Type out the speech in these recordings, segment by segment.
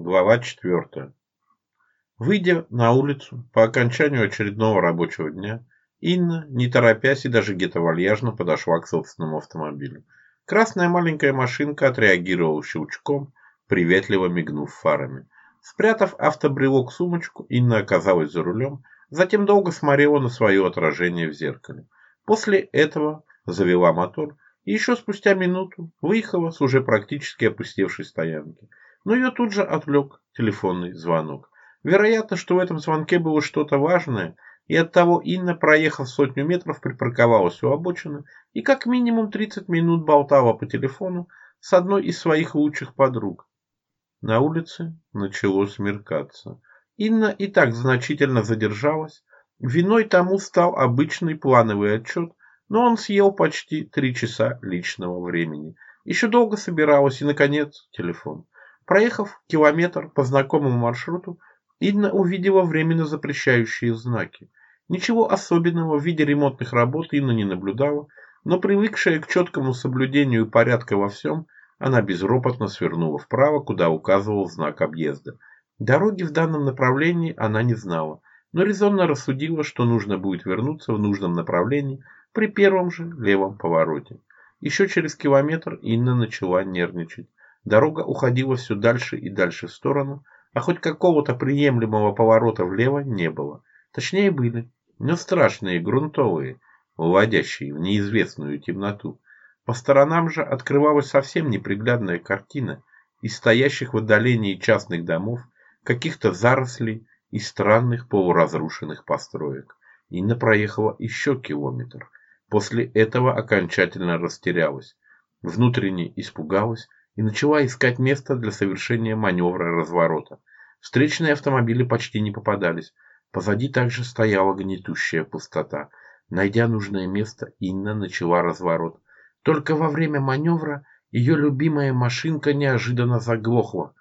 Глава 4. Выйдя на улицу по окончанию очередного рабочего дня, Инна, не торопясь и даже где-то вальяжно подошла к собственному автомобилю. Красная маленькая машинка отреагировала щелчком, приветливо мигнув фарами. Спрятав автобрелок в сумочку, Инна оказалась за рулем, затем долго смотрела на свое отражение в зеркале. После этого завела мотор и еще спустя минуту выехала с уже практически опустевшей стоянки – но ее тут же отвлек телефонный звонок. Вероятно, что в этом звонке было что-то важное, и оттого Инна, проехав сотню метров, припарковалась у обочины и как минимум 30 минут болтала по телефону с одной из своих лучших подруг. На улице начало смеркаться. Инна и так значительно задержалась. Виной тому стал обычный плановый отчет, но он съел почти три часа личного времени. Еще долго собиралась и, наконец, телефон. Проехав километр по знакомому маршруту, Инна увидела временно запрещающие знаки. Ничего особенного в виде ремонтных работ Инна не наблюдала, но привыкшая к четкому соблюдению порядка во всем, она безропотно свернула вправо, куда указывал знак объезда. Дороги в данном направлении она не знала, но резонно рассудила, что нужно будет вернуться в нужном направлении при первом же левом повороте. Еще через километр Инна начала нервничать. Дорога уходила все дальше и дальше в сторону, а хоть какого-то приемлемого поворота влево не было. Точнее были, но страшные, грунтовые, уводящие в неизвестную темноту. По сторонам же открывалась совсем неприглядная картина из стоящих в отдалении частных домов, каких-то зарослей и странных полуразрушенных построек. Инна проехала еще километр. После этого окончательно растерялась. Внутренне испугалась, и начала искать место для совершения маневра разворота. Встречные автомобили почти не попадались. Позади также стояла гнетущая пустота. Найдя нужное место, Инна начала разворот. Только во время маневра ее любимая машинка неожиданно заглохла.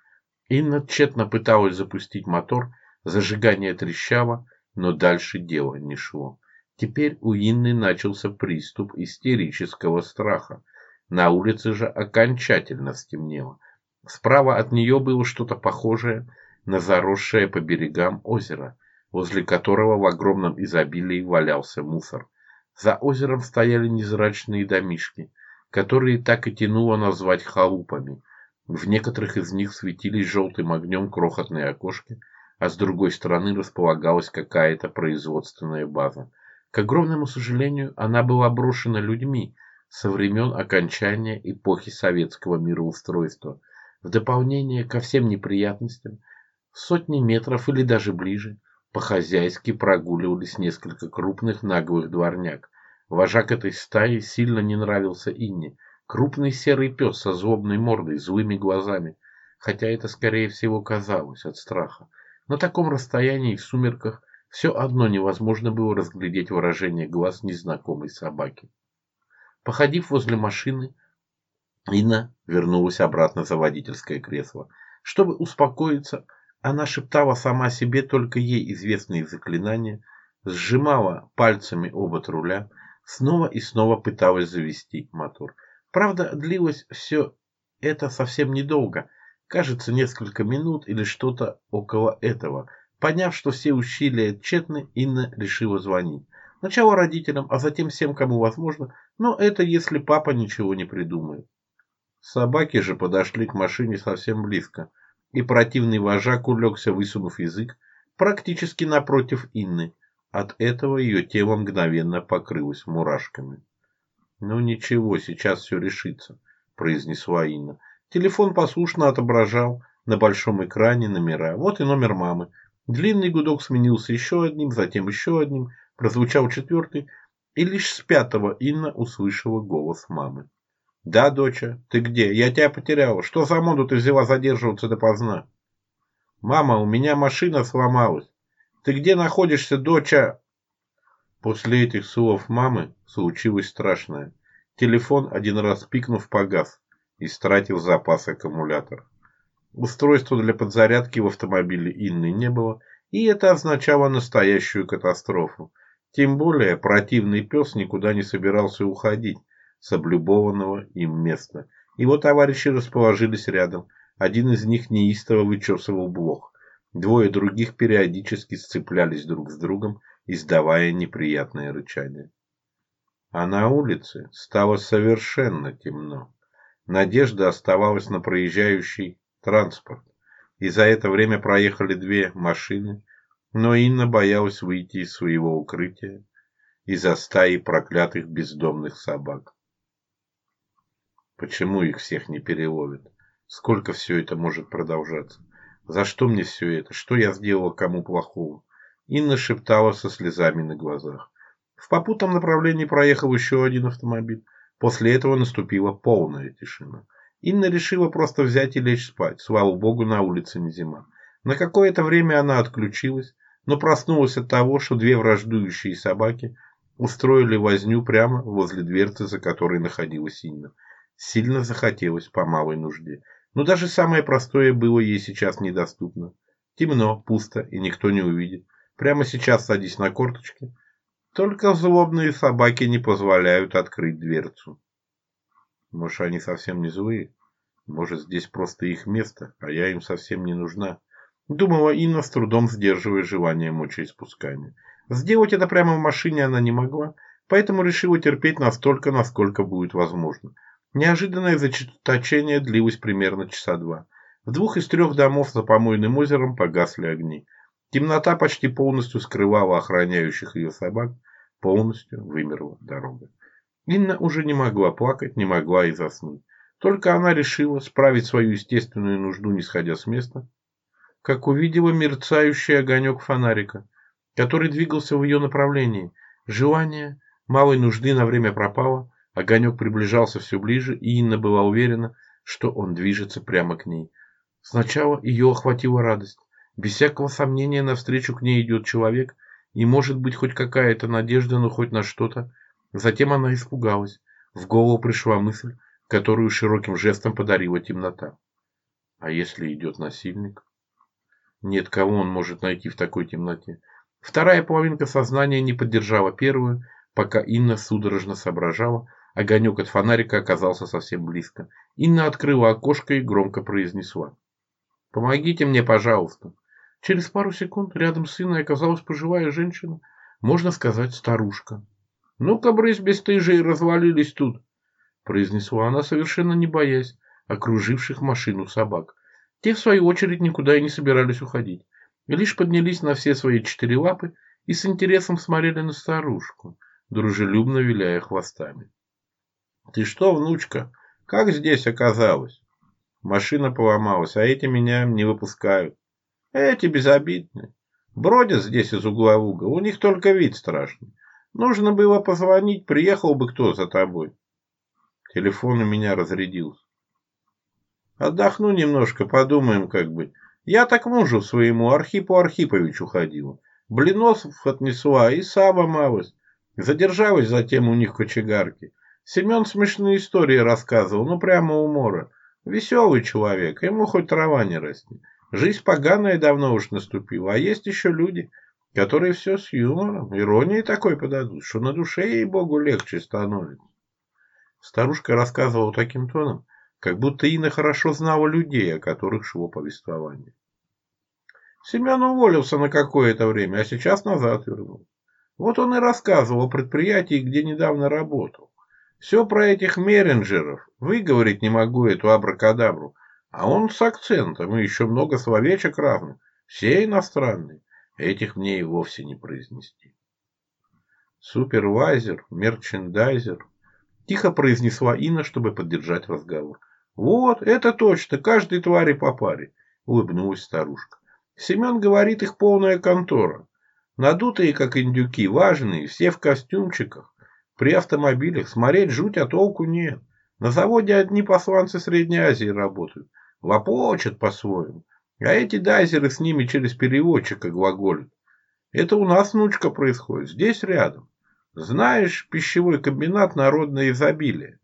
Инна тщетно пыталась запустить мотор, зажигание трещало, но дальше дело не шло. Теперь у Инны начался приступ истерического страха. На улице же окончательно стемнело. Справа от нее было что-то похожее на заросшее по берегам озеро, возле которого в огромном изобилии валялся мусор. За озером стояли незрачные домишки, которые так и тянуло назвать халупами. В некоторых из них светились желтым огнем крохотные окошки, а с другой стороны располагалась какая-то производственная база. К огромному сожалению, она была брошена людьми – со времен окончания эпохи советского мироустройства, в дополнение ко всем неприятностям, сотни метров или даже ближе, по-хозяйски прогуливались несколько крупных наглых дворняк. Вожак этой стаи сильно не нравился Инне. Крупный серый пес со злобной мордой, злыми глазами. Хотя это, скорее всего, казалось от страха. На таком расстоянии и в сумерках все одно невозможно было разглядеть выражение глаз незнакомой собаки. Походив возле машины, Инна вернулась обратно за водительское кресло. Чтобы успокоиться, она шептала сама себе только ей известные заклинания, сжимала пальцами обод руля, снова и снова пыталась завести мотор. Правда, длилось все это совсем недолго, кажется, несколько минут или что-то около этого. Поняв, что все усилия тщетны, Инна решила звонить. Сначала родителям, а затем всем, кому возможно, но это если папа ничего не придумает. Собаки же подошли к машине совсем близко, и противный вожак улегся, высунув язык, практически напротив Инны. От этого ее тело мгновенно покрылось мурашками. «Ну ничего, сейчас все решится», — произнесла Инна. Телефон послушно отображал на большом экране номера. Вот и номер мамы. Длинный гудок сменился еще одним, затем еще одним. Прозвучал четвертый. И лишь с пятого Инна услышала голос мамы. «Да, доча, ты где? Я тебя потеряла. Что за моду ты взяла задерживаться допоздна?» «Мама, у меня машина сломалась. Ты где находишься, доча?» После этих слов мамы случилось страшное. Телефон, один раз пикнув, погас и стратил запас аккумулятора. Устройства для подзарядки в автомобиле Инны не было, и это означало настоящую катастрофу – тем более противный пес никуда не собирался уходить с облюбованного им места. Его товарищи расположились рядом. Один из них неистово вычесывал блох. Двое других периодически сцеплялись друг с другом, издавая неприятные рычания. А на улице стало совершенно темно. Надежда оставалась на проезжающий транспорт. И за это время проехали две машины, но Инна боялась выйти из своего укрытия из-за стаи проклятых бездомных собак. Почему их всех не переловят? Сколько все это может продолжаться? За что мне все это? Что я сделала кому плохого? Инна шептала со слезами на глазах. В попутном направлении проехал еще один автомобиль. После этого наступила полная тишина. Инна решила просто взять и лечь спать. Слава богу, на улице не зима. На какое-то время она отключилась, но проснулась от того, что две враждующие собаки устроили возню прямо возле дверцы, за которой находилась Инна. Сильно захотелось по малой нужде. Но даже самое простое было ей сейчас недоступно. Темно, пусто, и никто не увидит. Прямо сейчас садись на корточки. Только злобные собаки не позволяют открыть дверцу. Может, они совсем не злые? Может, здесь просто их место, а я им совсем не нужна? Думала Инна, с трудом сдерживая желание мочеиспускания. Сделать это прямо в машине она не могла, поэтому решила терпеть настолько, насколько будет возможно. Неожиданное зачеточение длилось примерно часа два. В двух из трех домов за помойным озером погасли огни. Темнота почти полностью скрывала охраняющих ее собак, полностью вымерла дорога. Инна уже не могла плакать, не могла и заснуть. Только она решила справить свою естественную нужду, не сходя с места, как увидела мерцающий огонек фонарика, который двигался в ее направлении. Желание малой нужды на время пропало, огонек приближался все ближе, и Инна была уверена, что он движется прямо к ней. Сначала ее охватила радость. Без всякого сомнения навстречу к ней идет человек, и может быть хоть какая-то надежда, но хоть на что-то. Затем она испугалась. В голову пришла мысль, которую широким жестом подарила темнота. А если идет насильник? Нет, кого он может найти в такой темноте? Вторая половинка сознания не поддержала первую, пока Инна судорожно соображала, огонек от фонарика оказался совсем близко. Инна открыла окошко и громко произнесла. «Помогите мне, пожалуйста». Через пару секунд рядом с Инной оказалась пожилая женщина, можно сказать, старушка. «Ну-ка, брысь, бесстыжие, развалились тут!» произнесла она, совершенно не боясь окруживших машину собак. Те, в свою очередь, никуда и не собирались уходить, и лишь поднялись на все свои четыре лапы и с интересом смотрели на старушку, дружелюбно виляя хвостами. «Ты что, внучка, как здесь оказалась?» «Машина поломалась, а эти меня не выпускают». «Эти безобидные. Бродят здесь из угла в угол, у них только вид страшный. Нужно было позвонить, приехал бы кто за тобой». Телефон у меня разрядился. Отдохну немножко, подумаем как бы. Я так мужу своему Архипу Архиповичу ходила. Блиносов отнесла и сама омалась. Задержалась затем у них кочегарки. Семен смешные истории рассказывал, ну прямо умора. Веселый человек, ему хоть трава не растет. Жизнь поганая давно уж наступила, а есть еще люди, которые все с юмором, иронией такой подадут, что на душе ей богу легче становится. Старушка рассказывала таким тоном, как будто Инна хорошо знала людей, о которых шло повествование. Семен уволился на какое-то время, а сейчас назад вернул. Вот он и рассказывал о предприятии, где недавно работал. Все про этих меренджеров. Выговорить не могу эту абракадабру. А он с акцентом и еще много словечек разных. Все иностранные. Этих мне и вовсе не произнести. Супервайзер, мерчендайзер. Тихо произнесла Инна, чтобы поддержать разговор. Вот, это точно, каждой твари по паре, улыбнулась старушка. Семен говорит, их полная контора. Надутые, как индюки, важные, все в костюмчиках, при автомобилях, смотреть жуть, а толку нет. На заводе одни посланцы Средней Азии работают, лопочат по-своему, а эти дайзеры с ними через переводчика глаголят. Это у нас, внучка, происходит, здесь рядом. Знаешь пищевой комбинат народное изобилие?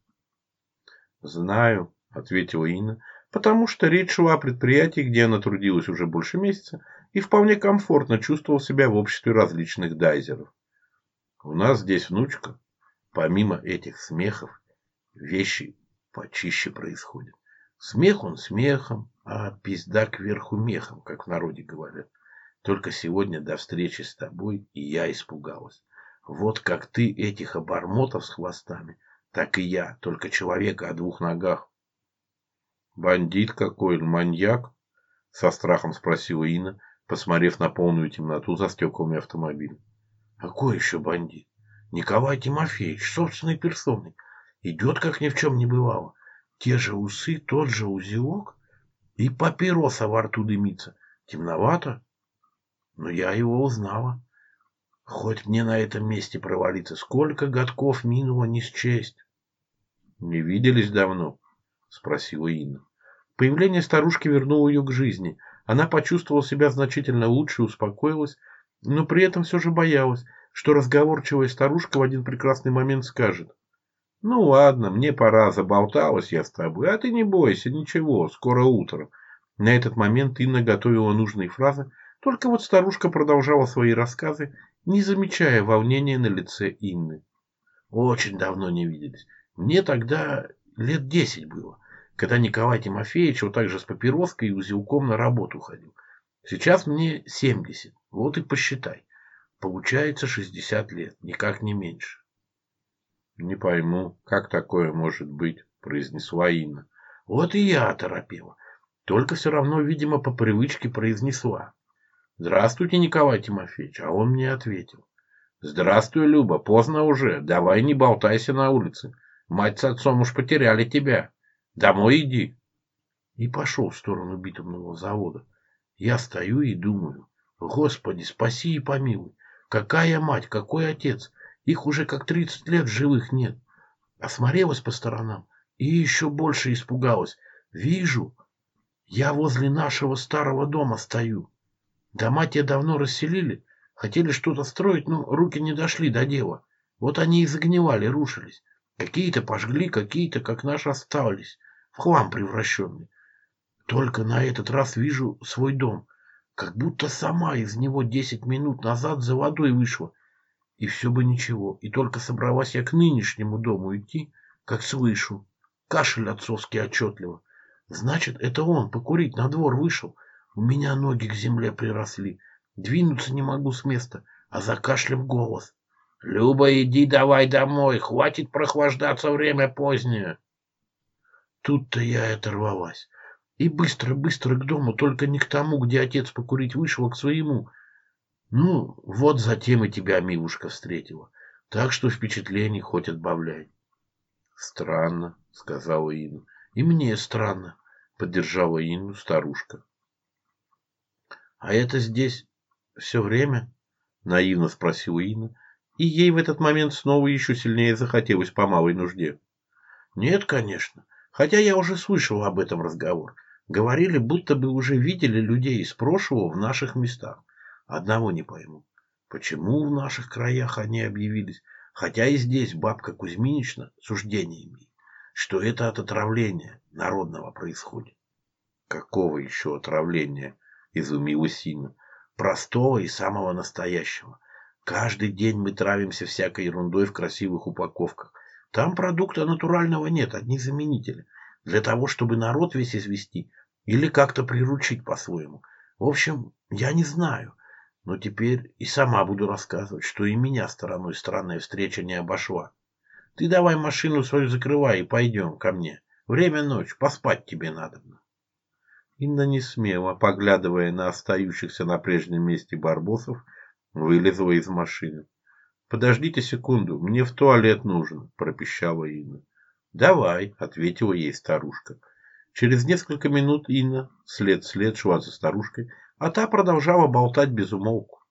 Знаю, — ответила Инна, потому что речь шла о предприятии, где она трудилась уже больше месяца и вполне комфортно чувствовала себя в обществе различных дайзеров. «У нас здесь внучка. Помимо этих смехов, вещи почище происходят. Смех он смехом, а пизда кверху мехом, как в народе говорят. Только сегодня до встречи с тобой и я испугалась. Вот как ты этих обормотов с хвостами, так и я, только человека о двух ногах «Бандит какой, маньяк?» – со страхом спросила Инна, посмотрев на полную темноту за стеклами автомобиля. «Какой еще бандит? Николай Тимофеевич, собственной персоной. Идет, как ни в чем не бывало. Те же усы, тот же узелок и папироса во рту дымится. Темновато, но я его узнала. Хоть мне на этом месте провалиться, сколько годков минуло не счесть. Не виделись давно. — спросила Инна. Появление старушки вернуло ее к жизни. Она почувствовала себя значительно лучше и успокоилась, но при этом все же боялась, что разговорчивая старушка в один прекрасный момент скажет. «Ну ладно, мне пора, заболталась я с тобой, а ты не бойся, ничего, скоро утро». На этот момент Инна готовила нужные фразы, только вот старушка продолжала свои рассказы, не замечая волнения на лице Инны. «Очень давно не виделись. Мне тогда лет десять было когда Николай Тимофеевич вот так же с папироской и узелком на работу ходил. Сейчас мне 70, вот и посчитай. Получается 60 лет, никак не меньше. Не пойму, как такое может быть, произнесла Инна. Вот и я оторопела. Только все равно, видимо, по привычке произнесла. Здравствуйте, Николай Тимофеевич. А он мне ответил. Здравствуй, Люба, поздно уже. Давай не болтайся на улице. Мать с отцом уж потеряли тебя. Домой иди. И пошел в сторону битумного завода. Я стою и думаю, Господи, спаси и помилуй. Какая мать, какой отец. Их уже как тридцать лет живых нет. Осмотрелась по сторонам и еще больше испугалась. Вижу, я возле нашего старого дома стою. Дома те давно расселили, хотели что-то строить, но руки не дошли до дела. Вот они и загнивали, рушились. Какие-то пожгли, какие-то, как наши, остались в хлам превращенный. Только на этот раз вижу свой дом, как будто сама из него десять минут назад за водой вышла. И все бы ничего, и только собралась я к нынешнему дому идти, как слышу. Кашель отцовский отчетливо. Значит, это он покурить на двор вышел. У меня ноги к земле приросли. Двинуться не могу с места, а за кашлем голос. «Люба, иди давай домой, хватит прохлаждаться, время позднее». Тут-то я и оторвалась. И быстро, быстро к дому, только не к тому, где отец покурить вышел, а к своему. Ну, вот затем и тебя, милушка, встретила. Так что впечатлений хоть отбавляй. Странно, сказала Инна. И мне странно, поддержала Инну старушка. А это здесь все время? Наивно спросила Инна. И ей в этот момент снова еще сильнее захотелось по малой нужде. Нет, конечно. Хотя я уже слышал об этом разговор. Говорили, будто бы уже видели людей из прошлого в наших местах. Одного не пойму. Почему в наших краях они объявились? Хотя и здесь бабка Кузьминична суждение имеет, что это от отравления народного происходит. Какого еще отравления? Изумилась Сина. Простого и самого настоящего. Каждый день мы травимся всякой ерундой в красивых упаковках. Там продукта натурального нет, одни заменители. Для того, чтобы народ весь извести или как-то приручить по-своему. В общем, я не знаю. Но теперь и сама буду рассказывать, что и меня стороной странная встреча не обошла. Ты давай машину свою закрывай и пойдем ко мне. Время ночь, поспать тебе надо. Инна не смело, поглядывая на остающихся на прежнем месте барбосов, вылезла из машины. «Подождите секунду, мне в туалет нужно», – пропищала Инна. «Давай», – ответила ей старушка. Через несколько минут Инна след-след шла за старушкой, а та продолжала болтать без умолку.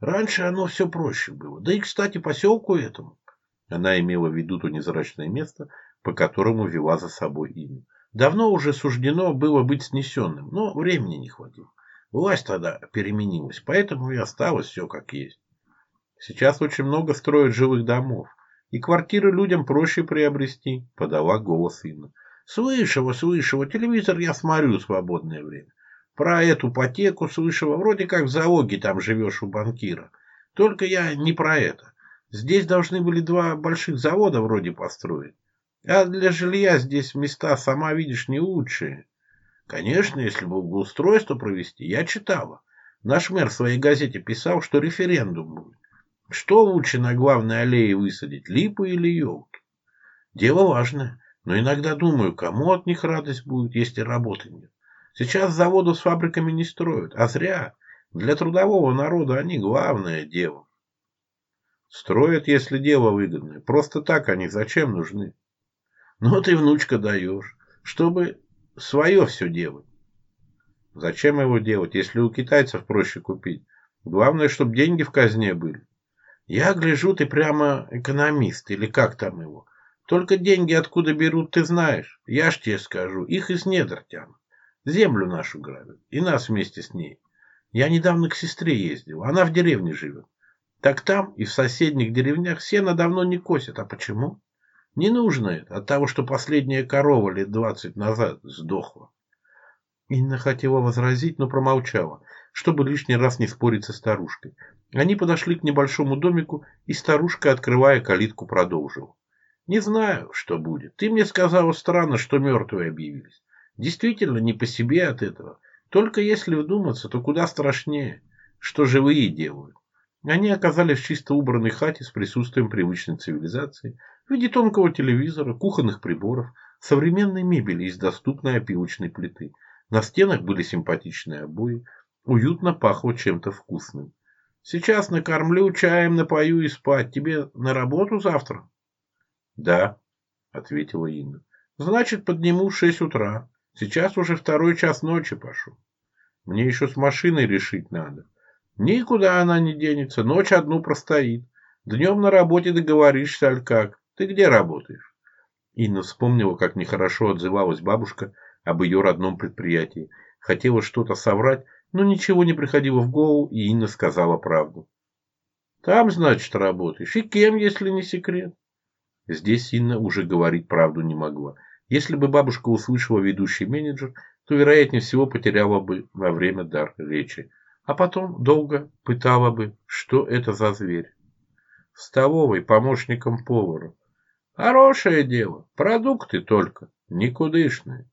Раньше оно все проще было. Да и, кстати, поселку этому. Она имела в виду то незрачное место, по которому вела за собой имя. Давно уже суждено было быть снесенным, но времени не хватило. Власть тогда переменилась, поэтому и осталось все как есть. Сейчас очень много строят жилых домов. И квартиры людям проще приобрести, — подала голос Инна. Слышала, слышала, телевизор я смотрю в свободное время. Про эту потеку слышала, вроде как в залоге там живешь у банкира. Только я не про это. Здесь должны были два больших завода вроде построить. А для жилья здесь места, сама видишь, не лучшие. Конечно, если бы благоустройство провести, я читала. Наш мэр в своей газете писал, что референдум будет. Что лучше на главной аллее высадить, липы или елки? Дело важное, но иногда думаю, кому от них радость будет, если работы нет. Сейчас заводов с фабриками не строят, а зря. Для трудового народа они главное дело. Строят, если дело выгодное. Просто так они зачем нужны? Ну, ты внучка даешь, чтобы свое все делать. Зачем его делать, если у китайцев проще купить? Главное, чтобы деньги в казне были. Я гляжу, ты прямо экономист, или как там его. Только деньги откуда берут, ты знаешь. Я ж тебе скажу, их из недр тянут. Землю нашу грабят, и нас вместе с ней. Я недавно к сестре ездил, она в деревне живет. Так там и в соседних деревнях сено давно не косят. А почему? Не нужно это, от того, что последняя корова лет двадцать назад сдохла. Инна хотела возразить, но промолчала чтобы лишний раз не спорить со старушкой. Они подошли к небольшому домику, и старушка, открывая калитку, продолжила. «Не знаю, что будет. Ты мне сказала странно, что мертвые объявились. Действительно, не по себе от этого. Только если вдуматься, то куда страшнее, что живые делают. Они оказались в чисто убранной хате с присутствием привычной цивилизации в виде тонкого телевизора, кухонных приборов, современной мебели из доступной опилочной плиты. На стенах были симпатичные обои, Уютно пахло чем-то вкусным. «Сейчас накормлю, чаем напою и спать. Тебе на работу завтра?» «Да», — ответила Инна. «Значит, подниму в шесть утра. Сейчас уже второй час ночи пошел. Мне еще с машиной решить надо. Никуда она не денется, ночь одну простоит. Днем на работе договоришься, аль как. Ты где работаешь?» Инна вспомнила, как нехорошо отзывалась бабушка об ее родном предприятии. Хотела что-то соврать, но ничего не приходило в голову, и Инна сказала правду. «Там, значит, работаешь. И кем, если не секрет?» Здесь Инна уже говорить правду не могла. Если бы бабушка услышала ведущий менеджер, то, вероятнее всего, потеряла бы во время дар речи. А потом долго пытала бы, что это за зверь. В столовой помощником повара. Хорошее дело, продукты только, никудышные.